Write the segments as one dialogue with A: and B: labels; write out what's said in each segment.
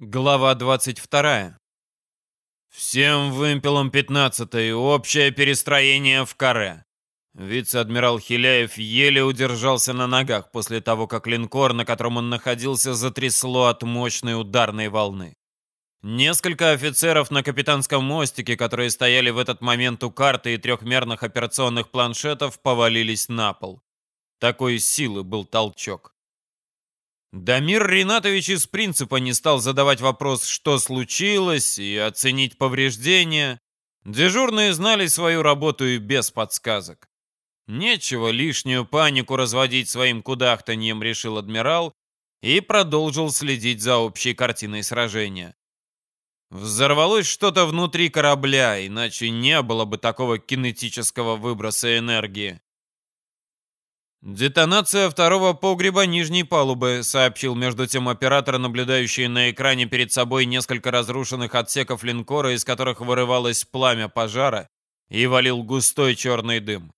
A: Глава 22. Всем вымпелам 15 общее перестроение в каре. Вице-адмирал Хиляев еле удержался на ногах после того, как линкор, на котором он находился, затрясло от мощной ударной волны. Несколько офицеров на капитанском мостике, которые стояли в этот момент у карты и трехмерных операционных планшетов, повалились на пол. Такой силы был толчок. Дамир Ринатович из принципа не стал задавать вопрос, что случилось, и оценить повреждения. Дежурные знали свою работу и без подсказок. Нечего лишнюю панику разводить своим кудахтаньем, решил адмирал, и продолжил следить за общей картиной сражения. Взорвалось что-то внутри корабля, иначе не было бы такого кинетического выброса энергии. «Детонация второго погреба нижней палубы», сообщил между тем оператор, наблюдающий на экране перед собой несколько разрушенных отсеков линкора, из которых вырывалось пламя пожара и валил густой черный дым.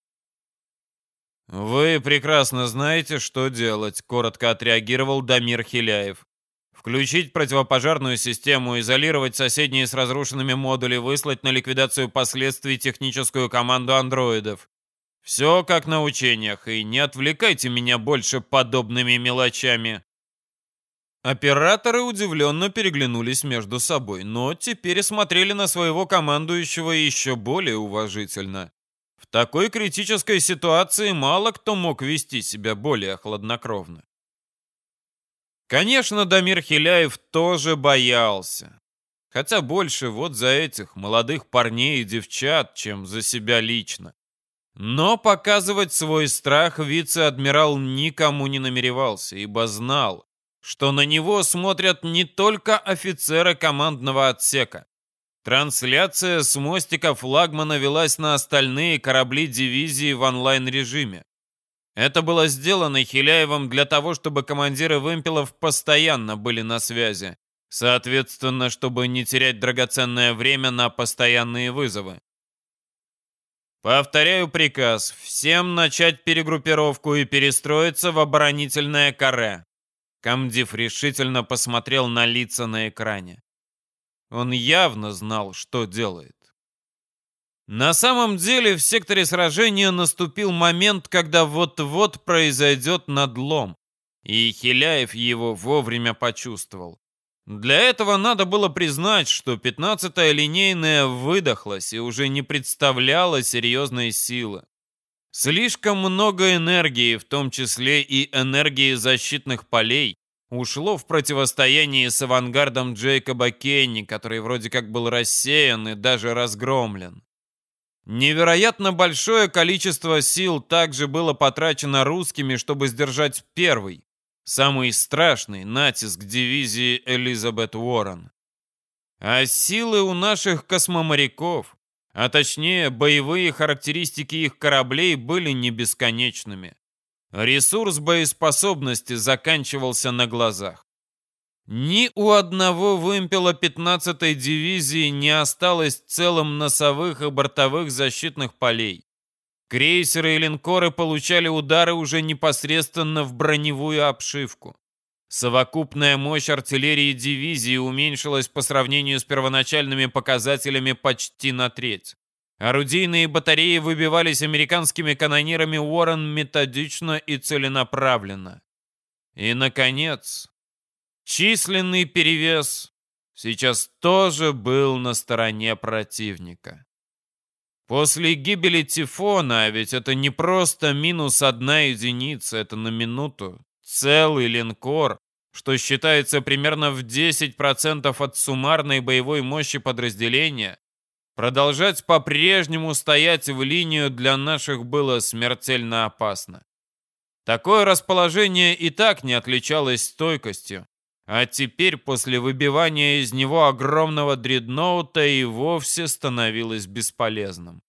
A: «Вы прекрасно знаете, что делать», — коротко отреагировал Дамир Хиляев. «Включить противопожарную систему, изолировать соседние с разрушенными модули, выслать на ликвидацию последствий техническую команду андроидов. Все как на учениях, и не отвлекайте меня больше подобными мелочами. Операторы удивленно переглянулись между собой, но теперь смотрели на своего командующего еще более уважительно. В такой критической ситуации мало кто мог вести себя более хладнокровно. Конечно, Дамир Хиляев тоже боялся. Хотя больше вот за этих молодых парней и девчат, чем за себя лично. Но показывать свой страх вице-адмирал никому не намеревался, ибо знал, что на него смотрят не только офицеры командного отсека. Трансляция с мостика флагмана велась на остальные корабли дивизии в онлайн-режиме. Это было сделано Хиляевым для того, чтобы командиры вымпелов постоянно были на связи. Соответственно, чтобы не терять драгоценное время на постоянные вызовы. Повторяю приказ. Всем начать перегруппировку и перестроиться в оборонительное каре. Камдив решительно посмотрел на лица на экране. Он явно знал, что делает. На самом деле в секторе сражения наступил момент, когда вот-вот произойдет надлом, и Хиляев его вовремя почувствовал. Для этого надо было признать, что 15-я линейная выдохлась и уже не представляла серьезной силы. Слишком много энергии, в том числе и энергии защитных полей, ушло в противостояние с авангардом Джейкоба Кенни, который вроде как был рассеян и даже разгромлен. Невероятно большое количество сил также было потрачено русскими, чтобы сдержать первый, Самый страшный натиск дивизии Элизабет Уоррен. А силы у наших космоморяков, а точнее боевые характеристики их кораблей были не бесконечными. Ресурс боеспособности заканчивался на глазах. Ни у одного вымпела 15-й дивизии не осталось целым носовых и бортовых защитных полей. Крейсеры и линкоры получали удары уже непосредственно в броневую обшивку. Совокупная мощь артиллерии дивизии уменьшилась по сравнению с первоначальными показателями почти на треть. Орудийные батареи выбивались американскими канонирами Уоррен методично и целенаправленно. И, наконец, численный перевес сейчас тоже был на стороне противника. После гибели Тифона, а ведь это не просто минус одна единица, это на минуту, целый линкор, что считается примерно в 10% от суммарной боевой мощи подразделения, продолжать по-прежнему стоять в линию для наших было смертельно опасно. Такое расположение и так не отличалось стойкостью, а теперь после выбивания из него огромного дредноута и вовсе становилось бесполезным.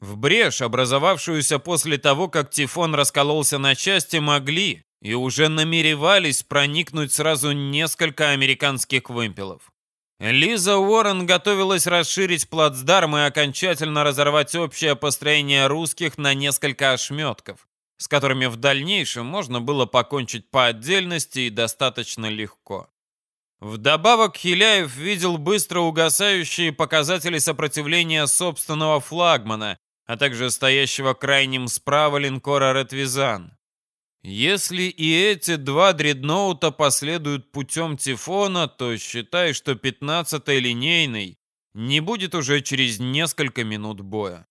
A: В брешь, образовавшуюся после того, как Тифон раскололся на части, могли и уже намеревались проникнуть сразу несколько американских вымпелов. Лиза Уоррен готовилась расширить плацдарм и окончательно разорвать общее построение русских на несколько ошметков, с которыми в дальнейшем можно было покончить по отдельности и достаточно легко. Вдобавок Хиляев видел быстро угасающие показатели сопротивления собственного флагмана, а также стоящего крайним справа линкора «Ретвизан». Если и эти два дредноута последуют путем Тифона, то считай, что 15-й линейный не будет уже через несколько минут боя.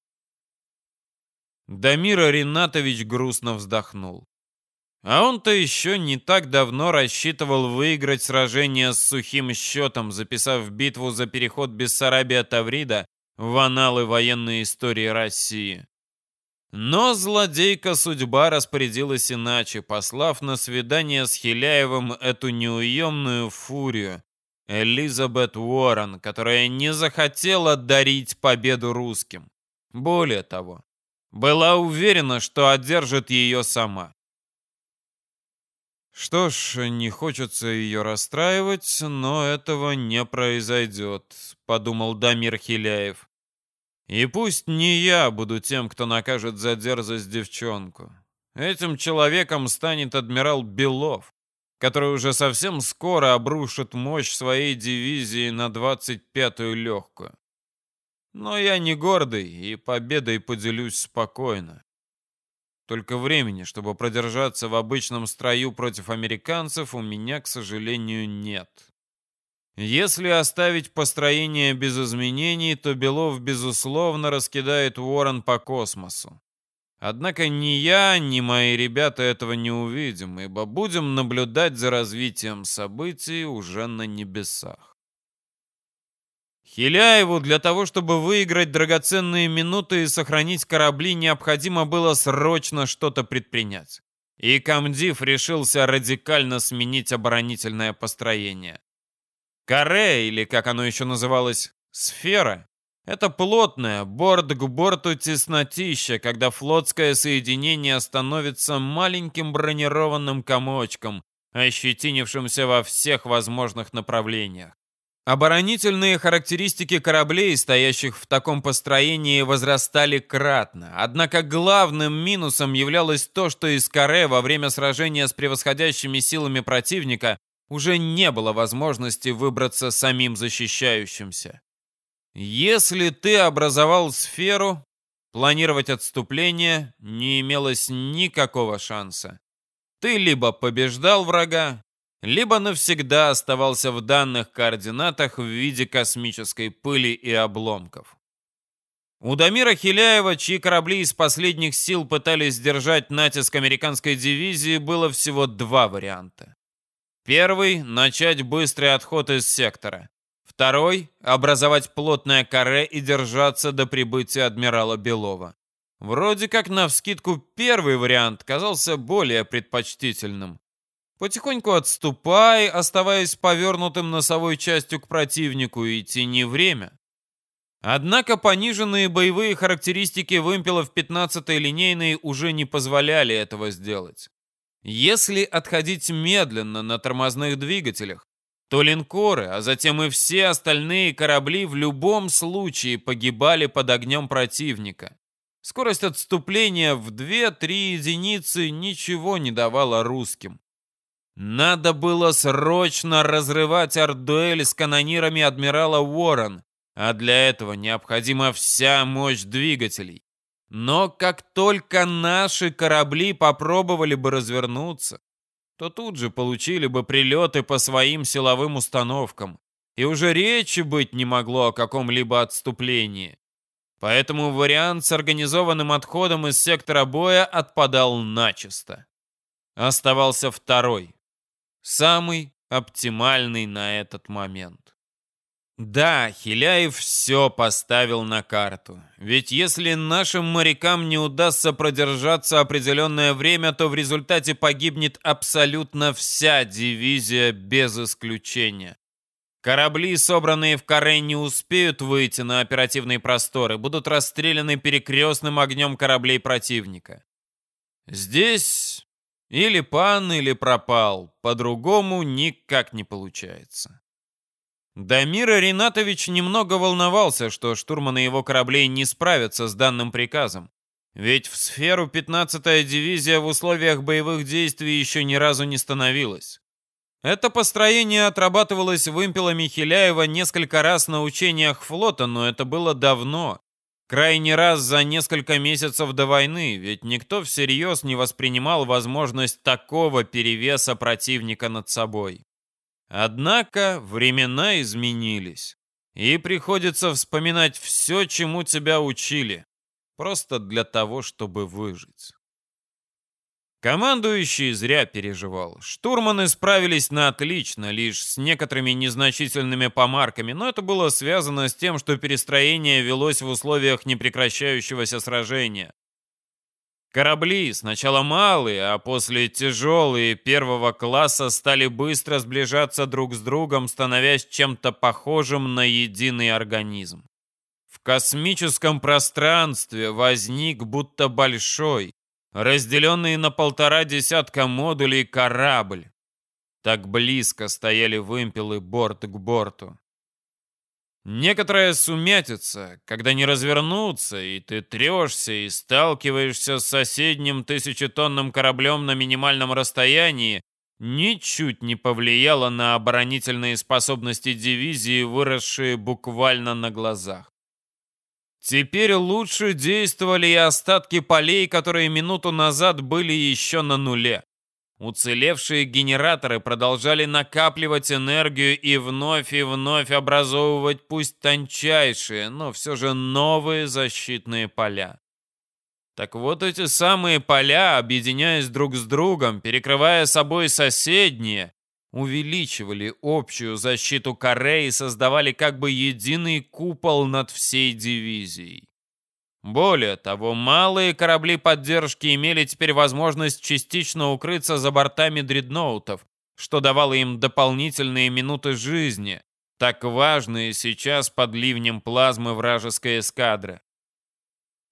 A: Дамира Ринатович грустно вздохнул. А он-то еще не так давно рассчитывал выиграть сражение с сухим счетом, записав битву за переход Бессарабия-Таврида в аналы военной истории России. Но злодейка судьба распорядилась иначе, послав на свидание с Хиляевым эту неуемную фурию, Элизабет Уоррен, которая не захотела дарить победу русским. Более того, была уверена, что одержит ее сама. Что ж, не хочется ее расстраивать, но этого не произойдет, подумал Дамир Хиляев. И пусть не я буду тем, кто накажет за дерзость девчонку. Этим человеком станет адмирал Белов, который уже совсем скоро обрушит мощь своей дивизии на 25-ю легкую. Но я не гордый и победой поделюсь спокойно. Только времени, чтобы продержаться в обычном строю против американцев, у меня, к сожалению, нет. Если оставить построение без изменений, то Белов, безусловно, раскидает Ворон по космосу. Однако ни я, ни мои ребята этого не увидим, ибо будем наблюдать за развитием событий уже на небесах. Хиляеву для того, чтобы выиграть драгоценные минуты и сохранить корабли, необходимо было срочно что-то предпринять. И комдив решился радикально сменить оборонительное построение. Каре, или как оно еще называлось, сфера, это плотное, борт к борту теснотища, когда флотское соединение становится маленьким бронированным комочком, ощетинившимся во всех возможных направлениях. Оборонительные характеристики кораблей, стоящих в таком построении, возрастали кратно. Однако главным минусом являлось то, что из каре во время сражения с превосходящими силами противника уже не было возможности выбраться самим защищающимся. Если ты образовал сферу, планировать отступление не имелось никакого шанса. Ты либо побеждал врага, либо навсегда оставался в данных координатах в виде космической пыли и обломков. У Дамира Хиляева, чьи корабли из последних сил пытались сдержать натиск американской дивизии, было всего два варианта. Первый — начать быстрый отход из сектора. Второй — образовать плотное каре и держаться до прибытия адмирала Белова. Вроде как навскидку первый вариант казался более предпочтительным. Потихоньку отступай, оставаясь повернутым носовой частью к противнику, и тяни время. Однако пониженные боевые характеристики вымпелов 15-й линейной уже не позволяли этого сделать. Если отходить медленно на тормозных двигателях, то линкоры, а затем и все остальные корабли в любом случае погибали под огнем противника. Скорость отступления в 2-3 единицы ничего не давала русским. Надо было срочно разрывать артдуэль с канонирами адмирала Уоррен, а для этого необходима вся мощь двигателей. Но как только наши корабли попробовали бы развернуться, то тут же получили бы прилеты по своим силовым установкам, и уже речи быть не могло о каком-либо отступлении. Поэтому вариант с организованным отходом из сектора боя отпадал начисто. Оставался второй, самый оптимальный на этот момент. Да, Хиляев все поставил на карту. Ведь если нашим морякам не удастся продержаться определенное время, то в результате погибнет абсолютно вся дивизия без исключения. Корабли, собранные в Каре, не успеют выйти на оперативные просторы, будут расстреляны перекрестным огнем кораблей противника. Здесь или пан, или пропал, по-другому никак не получается. Дамира Ринатович немного волновался, что штурманы его кораблей не справятся с данным приказом. Ведь в сферу 15-я дивизия в условиях боевых действий еще ни разу не становилась. Это построение отрабатывалось вымпелами Хиляева несколько раз на учениях флота, но это было давно. Крайний раз за несколько месяцев до войны, ведь никто всерьез не воспринимал возможность такого перевеса противника над собой. Однако времена изменились, и приходится вспоминать все, чему тебя учили, просто для того, чтобы выжить. Командующий зря переживал. Штурманы справились на отлично, лишь с некоторыми незначительными помарками, но это было связано с тем, что перестроение велось в условиях непрекращающегося сражения. Корабли, сначала малые, а после тяжелые первого класса, стали быстро сближаться друг с другом, становясь чем-то похожим на единый организм. В космическом пространстве возник будто большой, разделенный на полтора десятка модулей корабль. Так близко стояли вымпелы борт к борту. Некоторая сумятица, когда не развернуться, и ты трешься и сталкиваешься с соседним тысячетонным кораблем на минимальном расстоянии, ничуть не повлияла на оборонительные способности дивизии, выросшие буквально на глазах. Теперь лучше действовали и остатки полей, которые минуту назад были еще на нуле. Уцелевшие генераторы продолжали накапливать энергию и вновь и вновь образовывать пусть тончайшие, но все же новые защитные поля. Так вот эти самые поля, объединяясь друг с другом, перекрывая собой соседние, увеличивали общую защиту Кореи и создавали как бы единый купол над всей дивизией. Более того, малые корабли поддержки имели теперь возможность частично укрыться за бортами дредноутов, что давало им дополнительные минуты жизни, так важные сейчас под ливнем плазмы вражеской эскадры.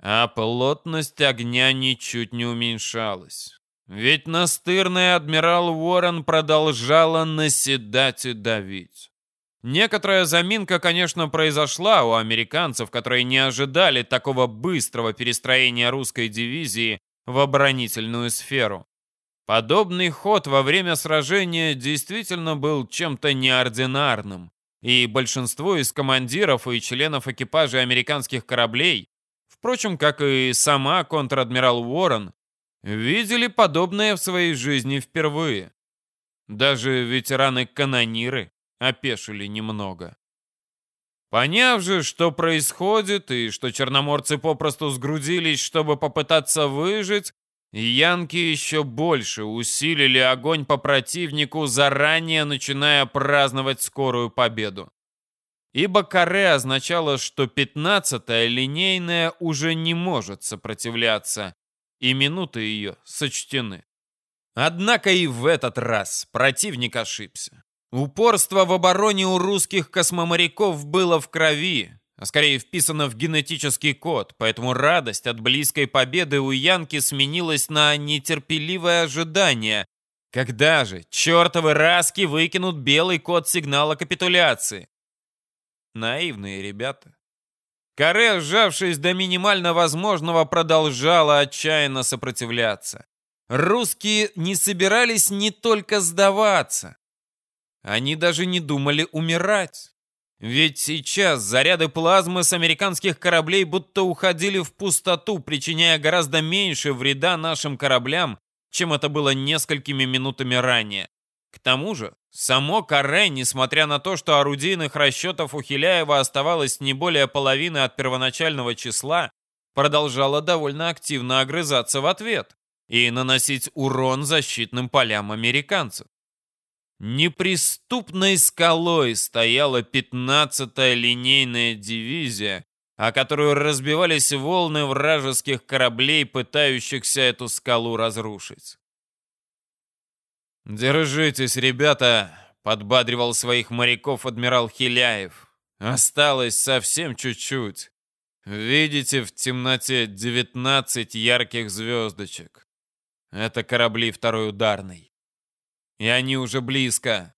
A: А плотность огня ничуть не уменьшалась. Ведь настырный адмирал Уоррен продолжала наседать и давить. Некоторая заминка, конечно, произошла у американцев, которые не ожидали такого быстрого перестроения русской дивизии в оборонительную сферу. Подобный ход во время сражения действительно был чем-то неординарным, и большинство из командиров и членов экипажа американских кораблей, впрочем, как и сама контр-адмирал Уоррен, видели подобное в своей жизни впервые. Даже ветераны-канониры опешили немного. Поняв же, что происходит, и что черноморцы попросту сгрудились, чтобы попытаться выжить, янки еще больше усилили огонь по противнику, заранее начиная праздновать скорую победу. Ибо каре означало, что 15-я линейная уже не может сопротивляться, и минуты ее сочтены. Однако и в этот раз противник ошибся. Упорство в обороне у русских космоморяков было в крови, а скорее вписано в генетический код, поэтому радость от близкой победы у Янки сменилась на нетерпеливое ожидание. Когда же чертовы раски выкинут белый код сигнала капитуляции? Наивные ребята. Каре, сжавшись до минимально возможного, продолжала отчаянно сопротивляться. Русские не собирались не только сдаваться. Они даже не думали умирать. Ведь сейчас заряды плазмы с американских кораблей будто уходили в пустоту, причиняя гораздо меньше вреда нашим кораблям, чем это было несколькими минутами ранее. К тому же, само Каре, несмотря на то, что орудийных расчетов у Хиляева оставалось не более половины от первоначального числа, продолжало довольно активно огрызаться в ответ и наносить урон защитным полям американцев. Неприступной скалой стояла 15-я линейная дивизия, о которую разбивались волны вражеских кораблей, пытающихся эту скалу разрушить. «Держитесь, ребята!» — подбадривал своих моряков адмирал Хиляев. «Осталось совсем чуть-чуть. Видите в темноте 19 ярких звездочек. Это корабли второй ударной. И они уже близко.